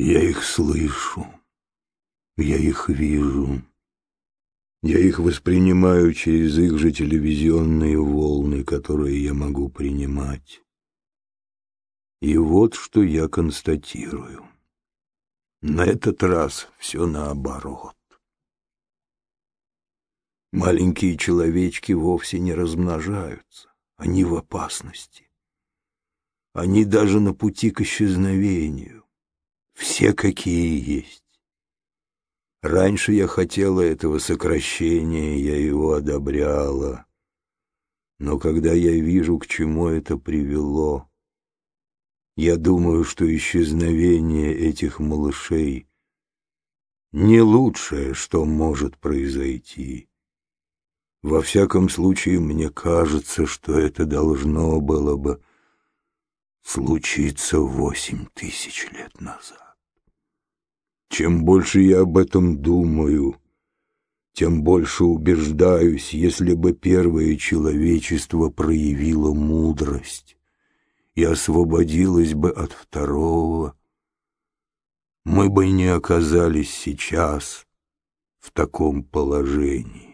Я их слышу, я их вижу, я их воспринимаю через их же телевизионные волны, которые я могу принимать. И вот что я констатирую. На этот раз все наоборот. Маленькие человечки вовсе не размножаются, они в опасности. Они даже на пути к исчезновению. Все какие есть. Раньше я хотела этого сокращения, я его одобряла. Но когда я вижу, к чему это привело, я думаю, что исчезновение этих малышей не лучшее, что может произойти. Во всяком случае, мне кажется, что это должно было бы случиться восемь тысяч лет назад. Чем больше я об этом думаю, тем больше убеждаюсь, если бы первое человечество проявило мудрость и освободилось бы от второго, мы бы не оказались сейчас в таком положении.